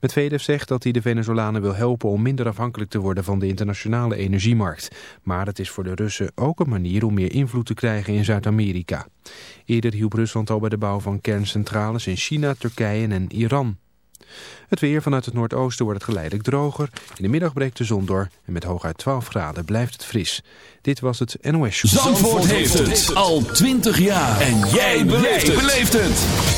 Medvedev zegt dat hij de Venezolanen wil helpen om minder afhankelijk te worden van de internationale energiemarkt. Maar het is voor de Russen ook een manier om meer invloed te krijgen in Zuid-Amerika. Eerder hielp Rusland al bij de bouw van kerncentrales in China, Turkije en Iran. Het weer vanuit het noordoosten wordt het geleidelijk droger. In de middag breekt de zon door en met hooguit 12 graden blijft het fris. Dit was het NOS Show. Heeft het al 20 jaar. En jij beleeft het.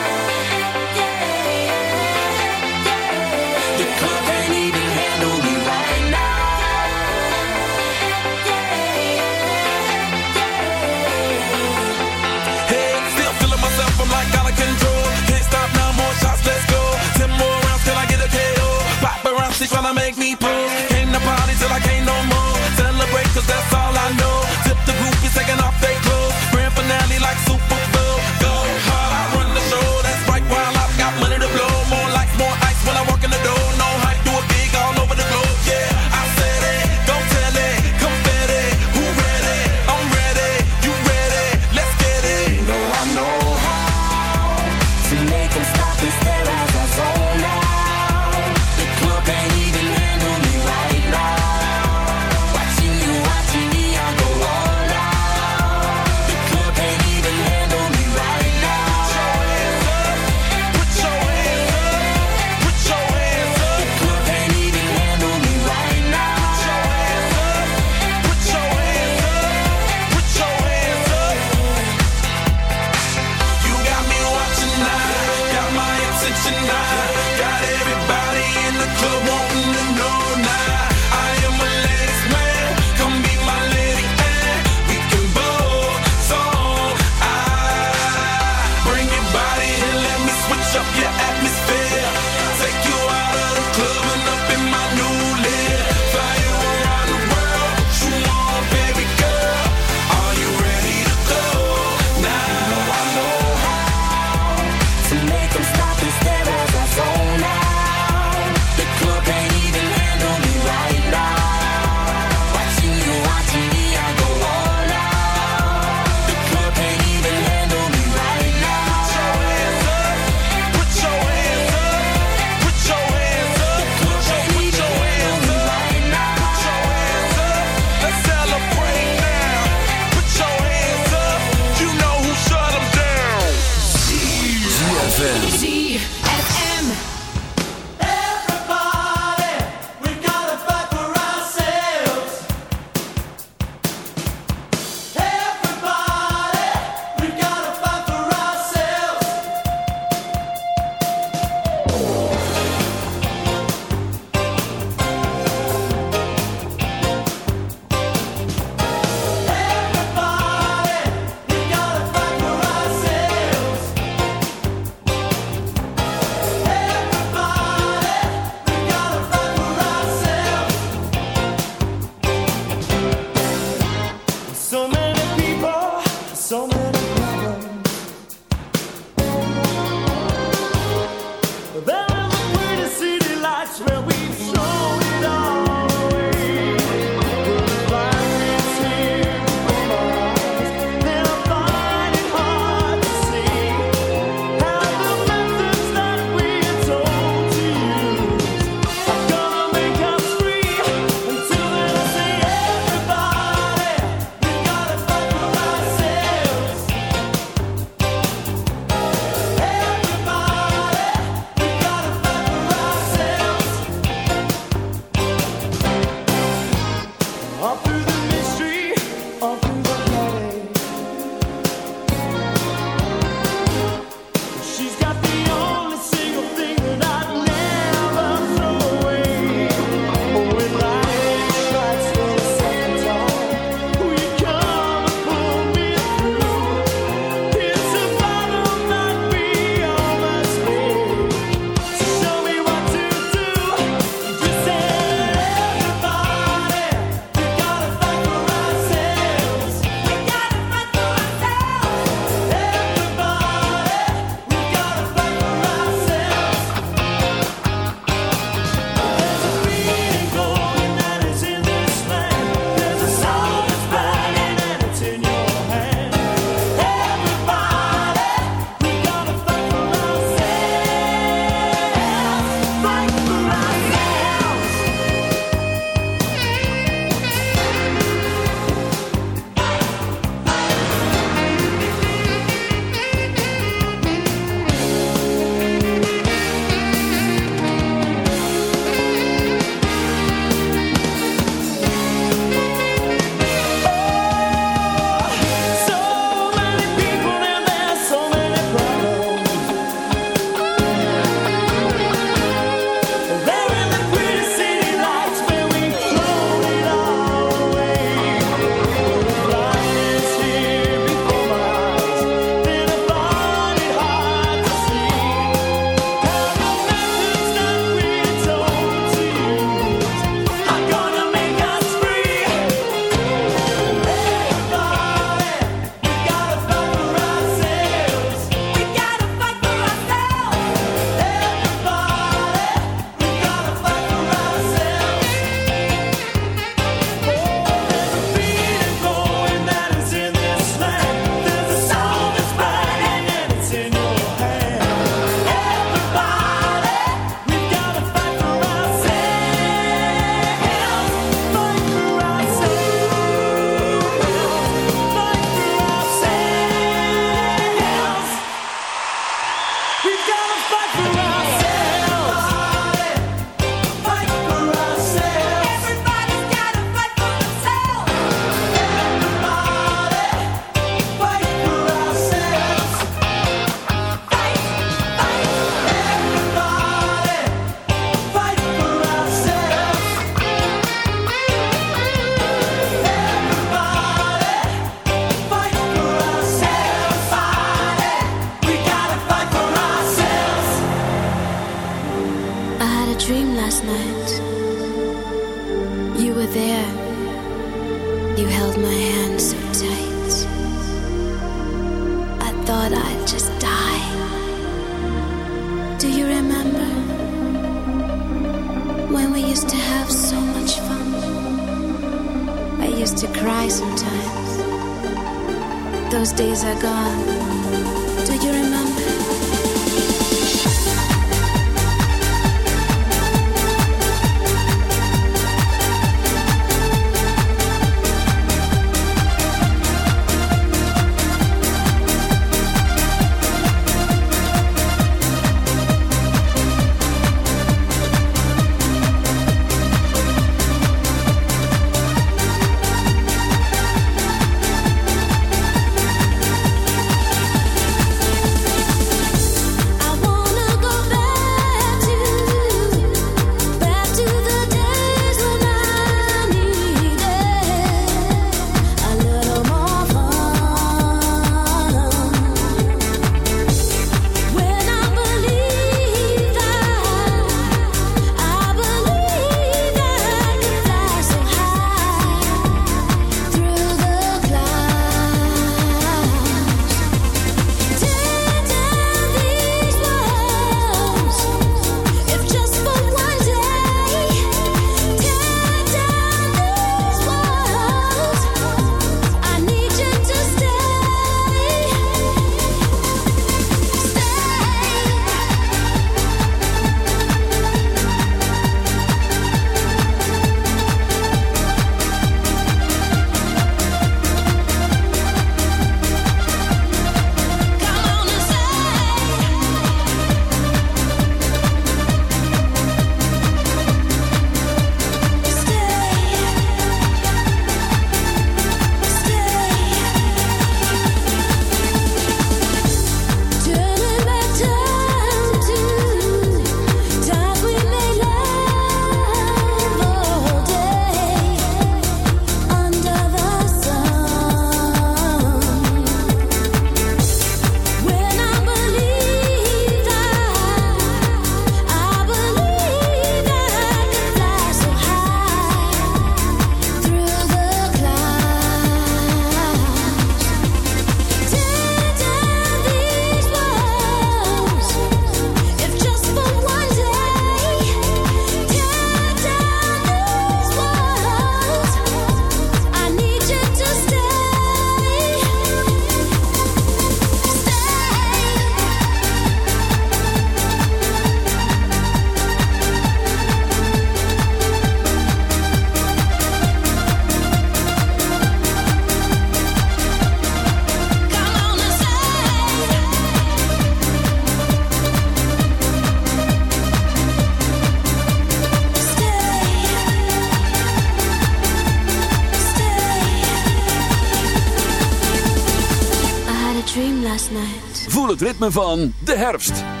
Van de herfst.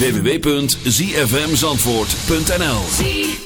www.zfmzandvoort.nl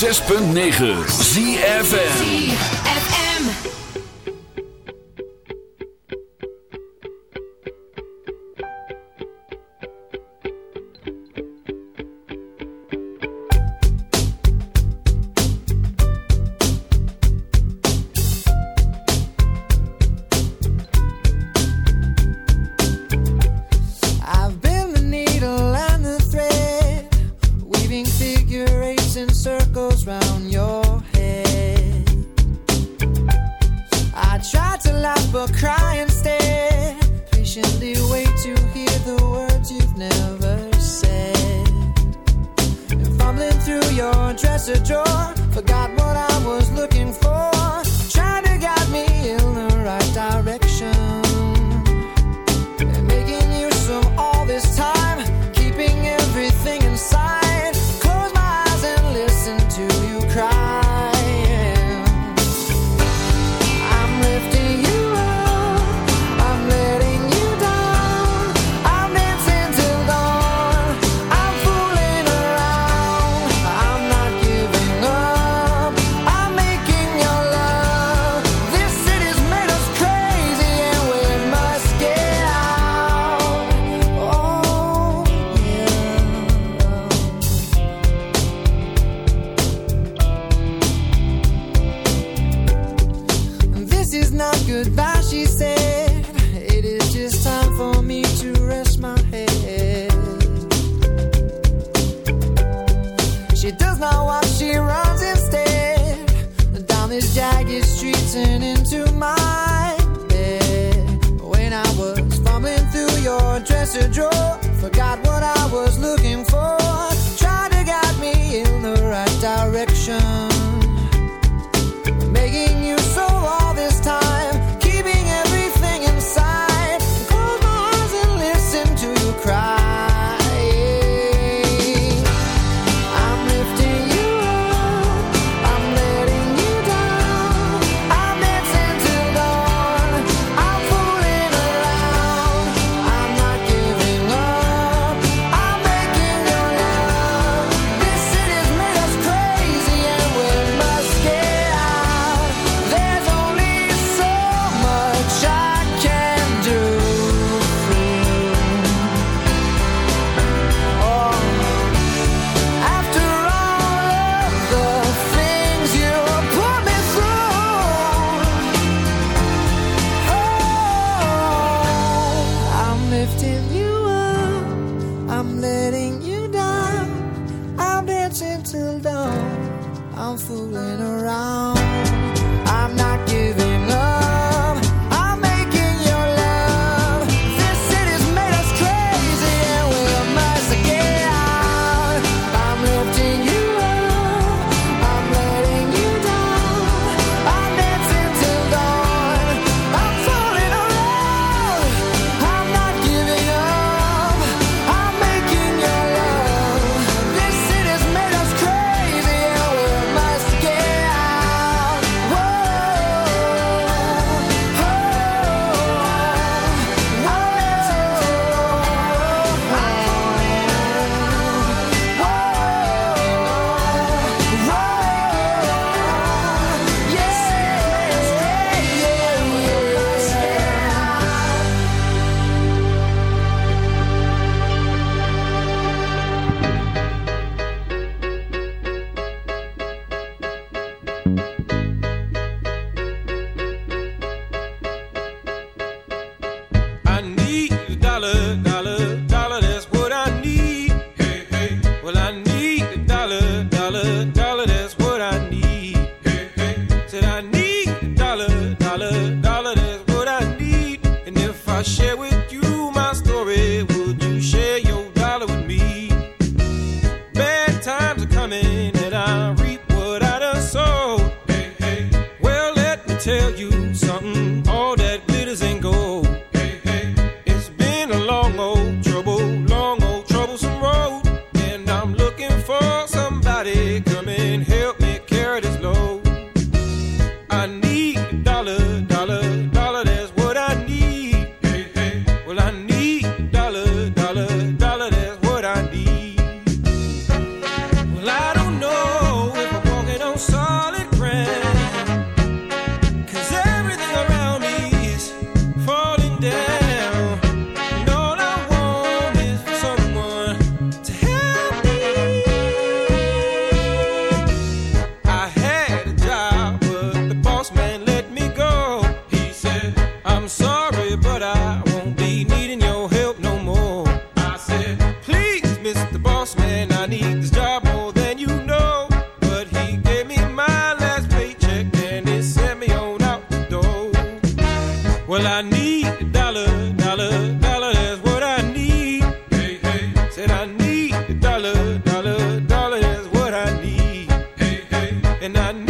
106.9 ZFN I and wine.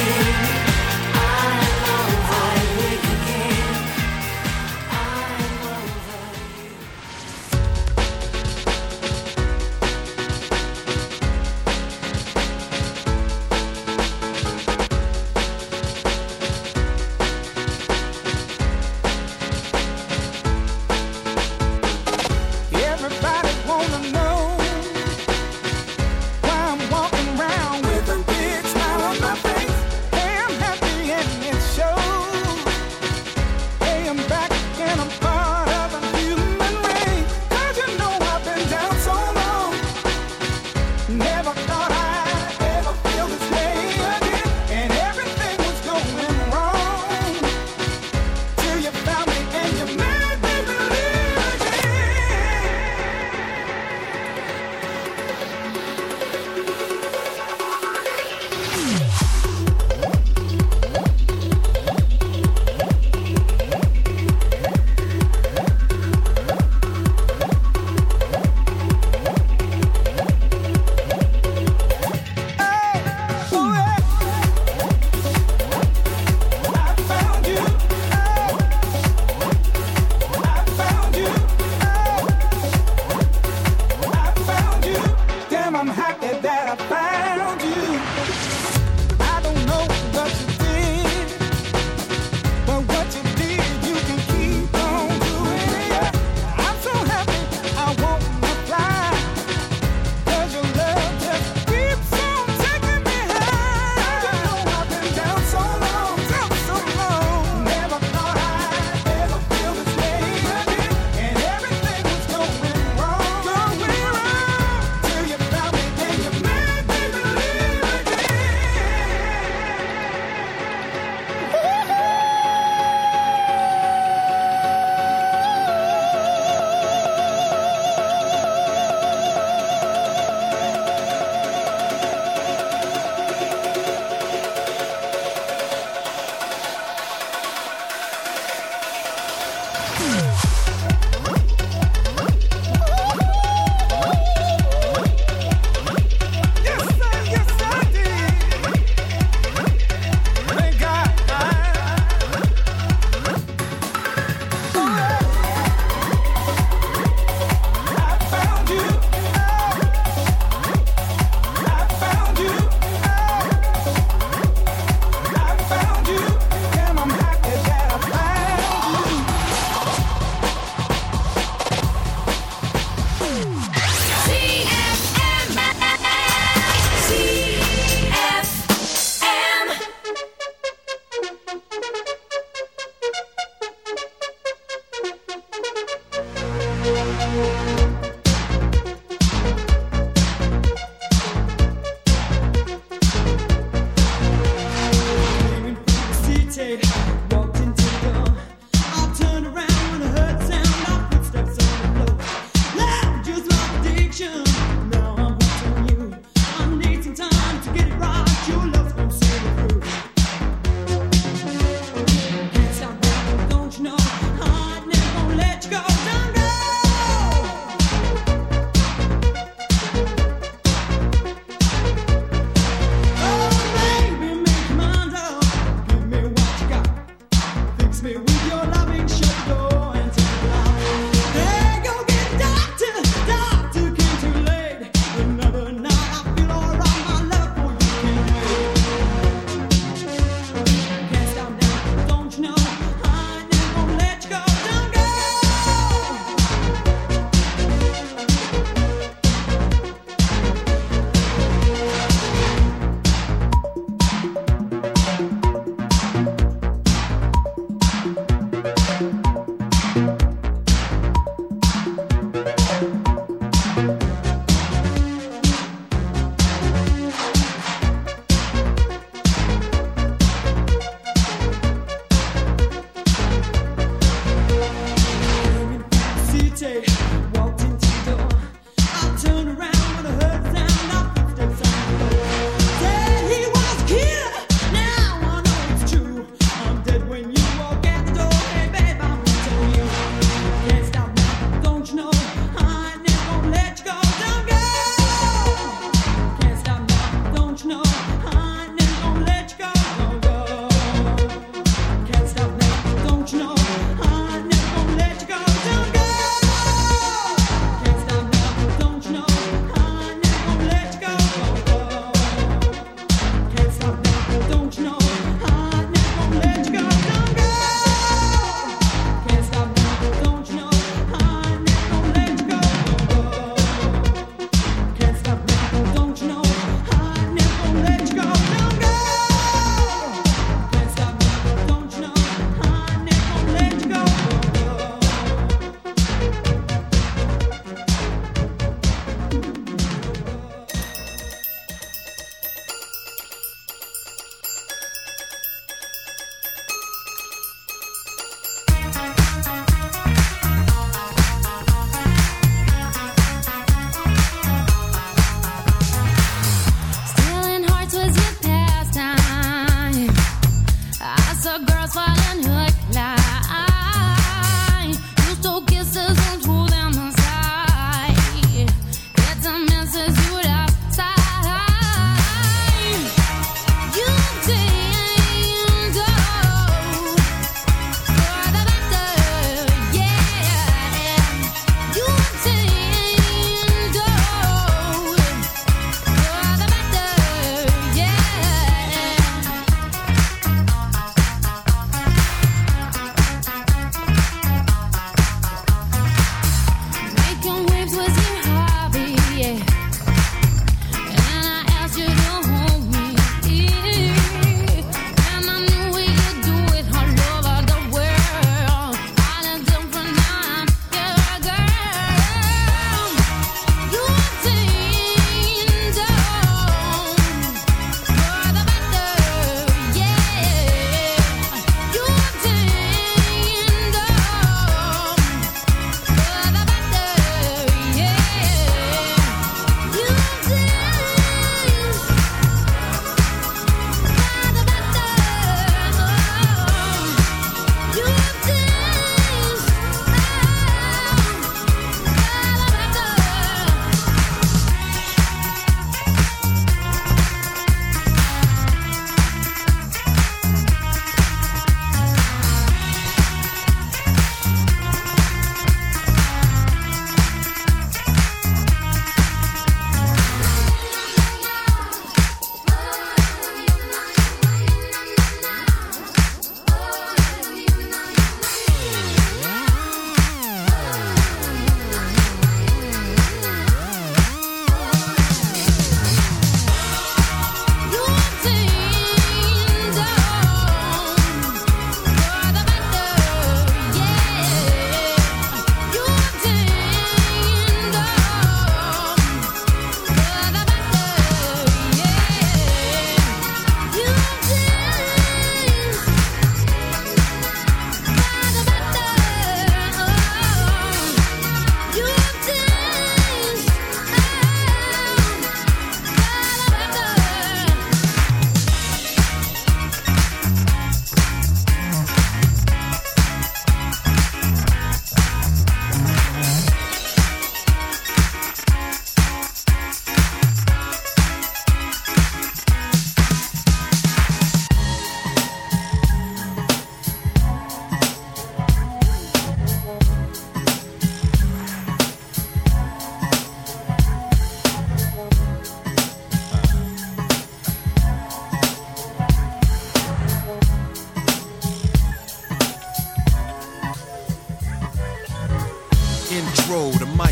know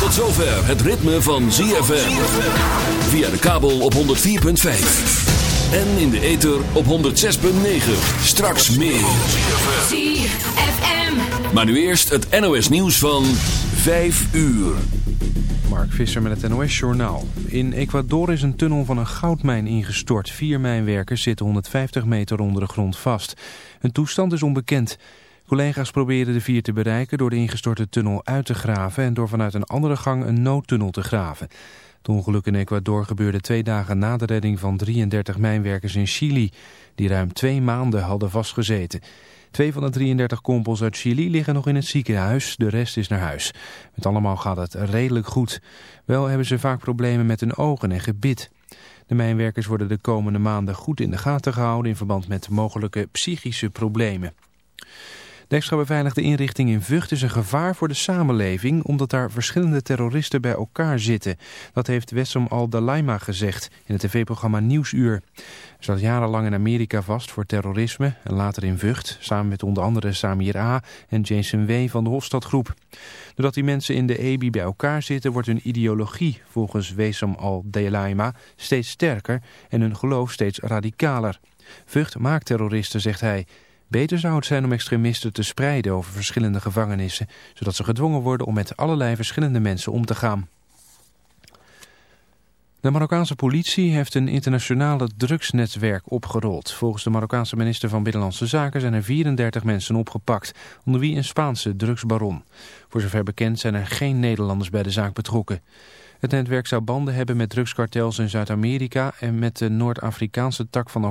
Tot zover het ritme van ZFM. Via de kabel op 104.5. En in de ether op 106.9. Straks meer. ZFM. Maar nu eerst het NOS nieuws van 5 uur. Mark Visser met het NOS-journaal. In Ecuador is een tunnel van een goudmijn ingestort. Vier mijnwerkers zitten 150 meter onder de grond vast. Hun toestand is onbekend. Collega's proberen de vier te bereiken door de ingestorte tunnel uit te graven... en door vanuit een andere gang een noodtunnel te graven. Het ongeluk in Ecuador gebeurde twee dagen na de redding van 33 mijnwerkers in Chili... die ruim twee maanden hadden vastgezeten. Twee van de 33 kompels uit Chili liggen nog in het ziekenhuis, de rest is naar huis. Met allemaal gaat het redelijk goed. Wel hebben ze vaak problemen met hun ogen en gebit. De mijnwerkers worden de komende maanden goed in de gaten gehouden in verband met mogelijke psychische problemen. De extra beveiligde inrichting in Vught is een gevaar voor de samenleving... omdat daar verschillende terroristen bij elkaar zitten. Dat heeft Wessam Al-Dalaima gezegd in het tv-programma Nieuwsuur. Hij zat jarenlang in Amerika vast voor terrorisme... en later in Vught, samen met onder andere Samir A. en Jason W. van de Hofstadgroep. Doordat die mensen in de EBI bij elkaar zitten... wordt hun ideologie, volgens Wessam Al-Dalaima, steeds sterker... en hun geloof steeds radicaler. Vught maakt terroristen, zegt hij... Beter zou het zijn om extremisten te spreiden over verschillende gevangenissen, zodat ze gedwongen worden om met allerlei verschillende mensen om te gaan. De Marokkaanse politie heeft een internationale drugsnetwerk opgerold. Volgens de Marokkaanse minister van Binnenlandse Zaken zijn er 34 mensen opgepakt, onder wie een Spaanse drugsbaron. Voor zover bekend zijn er geen Nederlanders bij de zaak betrokken. Het netwerk zou banden hebben met drugskartels in Zuid-Amerika en met de Noord-Afrikaanse tak van